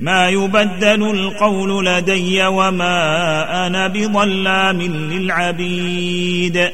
ما يبدل القول لدي وما أنا بظلام للعبيد.